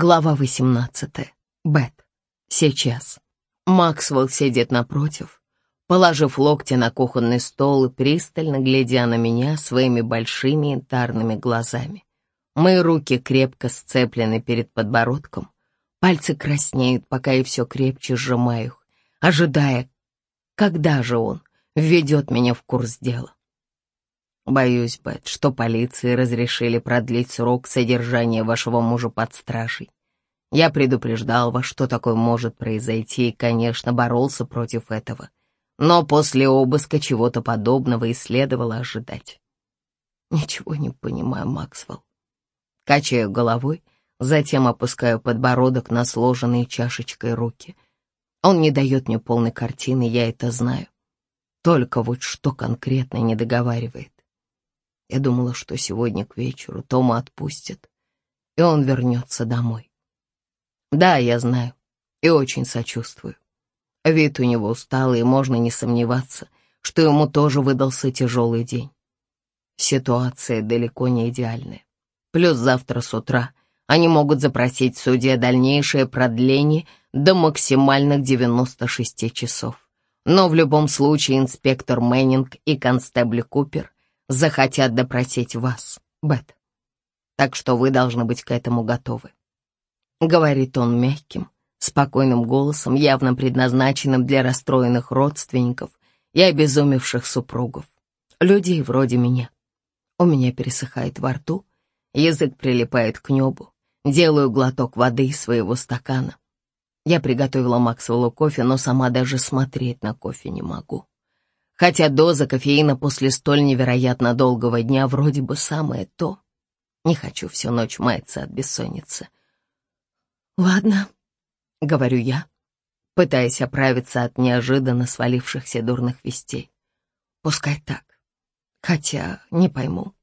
Глава 18. Бет. Сейчас. Максвелл сидит напротив, положив локти на кухонный стол и пристально глядя на меня своими большими янтарными глазами. Мои руки крепко сцеплены перед подбородком, пальцы краснеют, пока я все крепче сжимаю их, ожидая, когда же он введет меня в курс дела. Боюсь, Бет, что полиции разрешили продлить срок содержания вашего мужа под стражей. Я предупреждал вас, что такое может произойти, и, конечно, боролся против этого. Но после обыска чего-то подобного и следовало ожидать. Ничего не понимаю, Максвелл. Качаю головой, затем опускаю подбородок на сложенные чашечкой руки. Он не дает мне полной картины, я это знаю. Только вот что конкретно не договаривает. Я думала, что сегодня к вечеру Тома отпустят, и он вернется домой. Да, я знаю, и очень сочувствую. Вид у него усталый, и можно не сомневаться, что ему тоже выдался тяжелый день. Ситуация далеко не идеальная. Плюс завтра с утра они могут запросить в дальнейшее продление до максимальных 96 часов. Но в любом случае инспектор Мэннинг и констебль Купер захотят допросить вас, Бет. Так что вы должны быть к этому готовы. Говорит он мягким, спокойным голосом, явно предназначенным для расстроенных родственников и обезумевших супругов. Людей вроде меня. У меня пересыхает во рту, язык прилипает к небу. Делаю глоток воды из своего стакана. Я приготовила Максвеллу кофе, но сама даже смотреть на кофе не могу хотя доза кофеина после столь невероятно долгого дня вроде бы самое то. Не хочу всю ночь маяться от бессонницы. «Ладно», — говорю я, пытаясь оправиться от неожиданно свалившихся дурных вестей. «Пускай так. Хотя не пойму,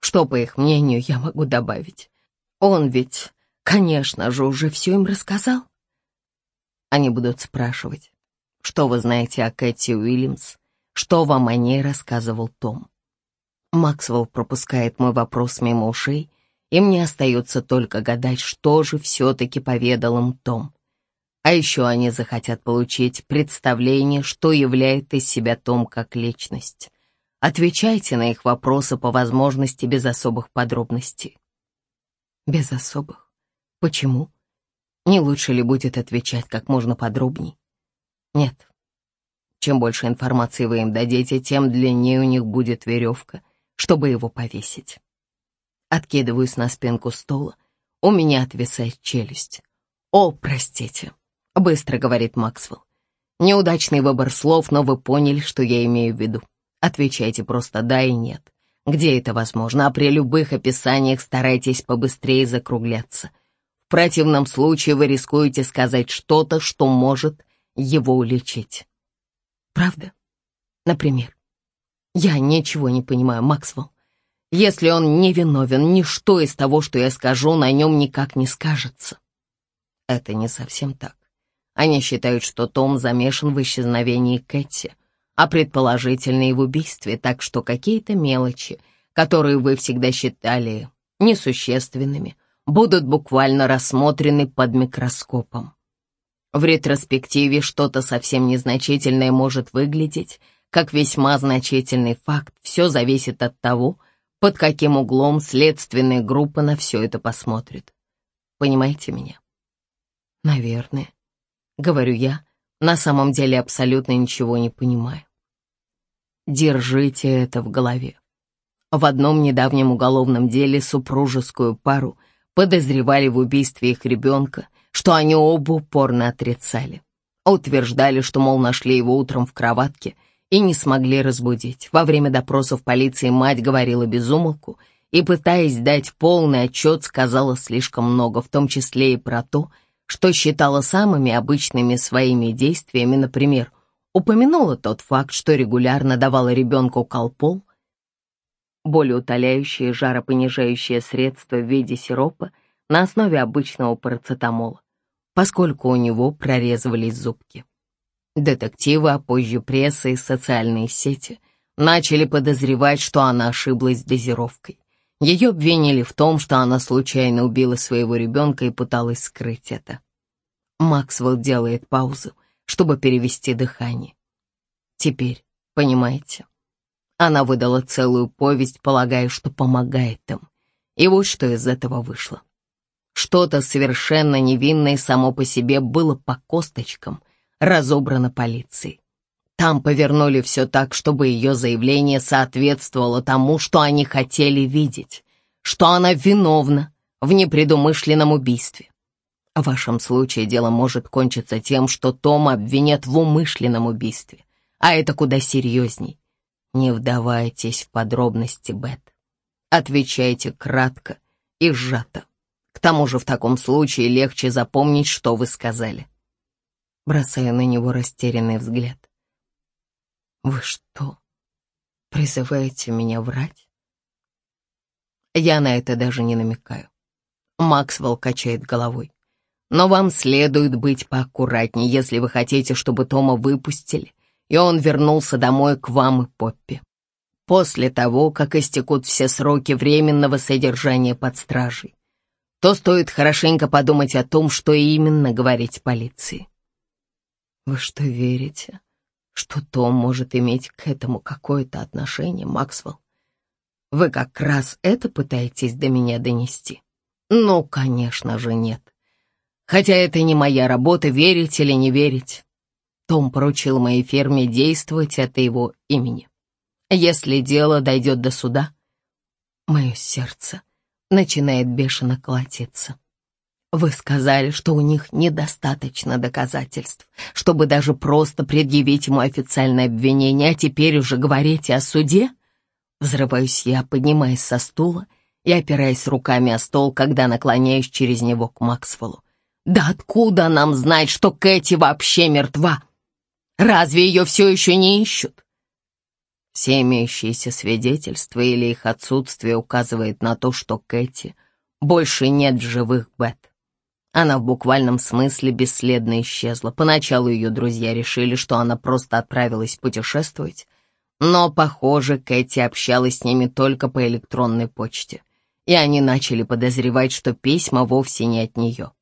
что, по их мнению, я могу добавить. Он ведь, конечно же, уже все им рассказал». Они будут спрашивать, что вы знаете о Кэти Уильямс, что вам о ней рассказывал Том. Максвелл пропускает мой вопрос мимо ушей, и мне остается только гадать, что же все-таки поведал им Том. А еще они захотят получить представление, что является из себя Том как личность. Отвечайте на их вопросы по возможности без особых подробностей. Без особых? Почему? Не лучше ли будет отвечать как можно подробней? Нет, чем больше информации вы им дадите, тем длиннее у них будет веревка, чтобы его повесить. Откидываюсь на спинку стула. У меня отвисает челюсть. «О, простите», — быстро говорит Максвелл. «Неудачный выбор слов, но вы поняли, что я имею в виду. Отвечайте просто «да» и «нет». Где это возможно, а при любых описаниях старайтесь побыстрее закругляться. В противном случае вы рискуете сказать что-то, что может его уличить. Правда? Например, я ничего не понимаю, Максвелл. Если он не виновен, ничто из того, что я скажу, на нем никак не скажется. Это не совсем так. Они считают, что Том замешан в исчезновении Кэти, а предположительно и в убийстве, так что какие-то мелочи, которые вы всегда считали несущественными, будут буквально рассмотрены под микроскопом. В ретроспективе что-то совсем незначительное может выглядеть как весьма значительный факт. Все зависит от того, под каким углом следственная группа на все это посмотрит. Понимаете меня? Наверное. Говорю я, на самом деле абсолютно ничего не понимаю. Держите это в голове. В одном недавнем уголовном деле супружескую пару подозревали в убийстве их ребенка, что они оба упорно отрицали. Утверждали, что, мол, нашли его утром в кроватке и не смогли разбудить. Во время допросов полиции мать говорила без умолку и, пытаясь дать полный отчет, сказала слишком много, в том числе и про то, что считала самыми обычными своими действиями, например, упомянула тот факт, что регулярно давала ребенку колпол, болеутоляющее жаропонижающее средство в виде сиропа на основе обычного парацетамола поскольку у него прорезывались зубки. Детективы, а позже пресса и социальные сети начали подозревать, что она ошиблась дозировкой. Ее обвинили в том, что она случайно убила своего ребенка и пыталась скрыть это. Максвелл делает паузу, чтобы перевести дыхание. Теперь, понимаете, она выдала целую повесть, полагая, что помогает им. И вот что из этого вышло. Что-то совершенно невинное само по себе было по косточкам разобрано полицией. Там повернули все так, чтобы ее заявление соответствовало тому, что они хотели видеть, что она виновна в непредумышленном убийстве. В вашем случае дело может кончиться тем, что Тома обвинят в умышленном убийстве, а это куда серьезней. Не вдавайтесь в подробности, Бет. Отвечайте кратко и сжато. К тому же в таком случае легче запомнить, что вы сказали. Бросая на него растерянный взгляд. Вы что, призываете меня врать? Я на это даже не намекаю. Максвелл качает головой. Но вам следует быть поаккуратнее, если вы хотите, чтобы Тома выпустили, и он вернулся домой к вам и Поппи. После того, как истекут все сроки временного содержания под стражей, то стоит хорошенько подумать о том, что именно говорить полиции. Вы что, верите, что Том может иметь к этому какое-то отношение, Максвелл. Вы как раз это пытаетесь до меня донести? Ну, конечно же, нет. Хотя это не моя работа, верить или не верить. Том поручил моей ферме действовать от его имени. Если дело дойдет до суда, мое сердце начинает бешено колотиться. Вы сказали, что у них недостаточно доказательств, чтобы даже просто предъявить ему официальное обвинение, а теперь уже говорите о суде? Взрываюсь я, поднимаясь со стула и опираясь руками о стол, когда наклоняюсь через него к Максвеллу. Да откуда нам знать, что Кэти вообще мертва? Разве ее все еще не ищут? Все имеющиеся свидетельства или их отсутствие указывает на то, что Кэти больше нет в живых Бет. Она в буквальном смысле бесследно исчезла. Поначалу ее друзья решили, что она просто отправилась путешествовать, но, похоже, Кэти общалась с ними только по электронной почте, и они начали подозревать, что письма вовсе не от нее.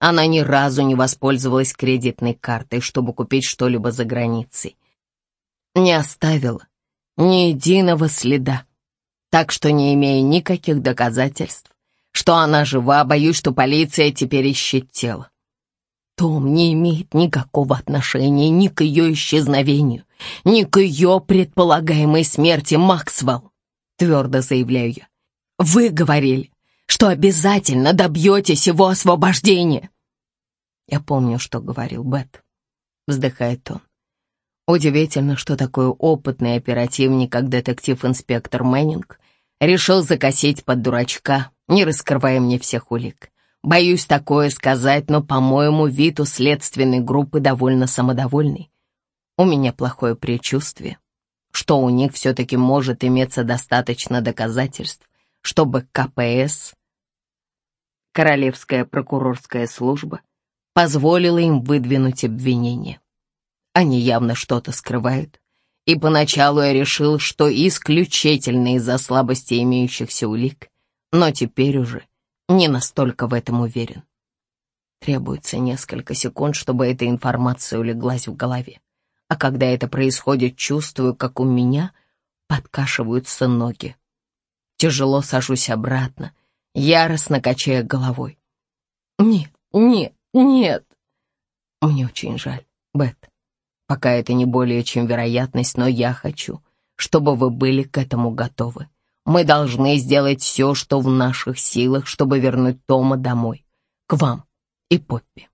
Она ни разу не воспользовалась кредитной картой, чтобы купить что-либо за границей. Не оставила ни единого следа, так что, не имея никаких доказательств, что она жива, боюсь, что полиция теперь ищет тело. Том не имеет никакого отношения ни к ее исчезновению, ни к ее предполагаемой смерти, Максвелл, твердо заявляю я. Вы говорили, что обязательно добьетесь его освобождения. Я помню, что говорил Бет, вздыхает он. Удивительно, что такой опытный оперативник, как детектив-инспектор Мэннинг, решил закосить под дурачка не раскрывая мне всех улик. Боюсь такое сказать, но, по-моему, вид у следственной группы довольно самодовольный. У меня плохое предчувствие, что у них все-таки может иметься достаточно доказательств, чтобы КПС, Королевская прокурорская служба, позволила им выдвинуть обвинение. Они явно что-то скрывают, и поначалу я решил, что исключительно из-за слабости имеющихся улик но теперь уже не настолько в этом уверен. Требуется несколько секунд, чтобы эта информация улеглась в голове. А когда это происходит, чувствую, как у меня подкашиваются ноги. Тяжело сажусь обратно, яростно качая головой. Нет, нет, нет. Мне очень жаль, Бет. Пока это не более чем вероятность, но я хочу, чтобы вы были к этому готовы. Мы должны сделать все, что в наших силах, чтобы вернуть Тома домой, к вам и Поппи.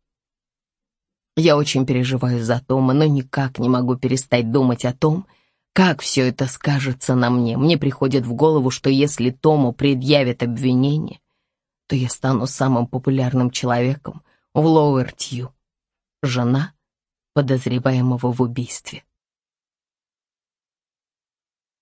Я очень переживаю за Тома, но никак не могу перестать думать о том, как все это скажется на мне. Мне приходит в голову, что если Тому предъявят обвинение, то я стану самым популярным человеком в Лоуэр-Тью. Жена подозреваемого в убийстве.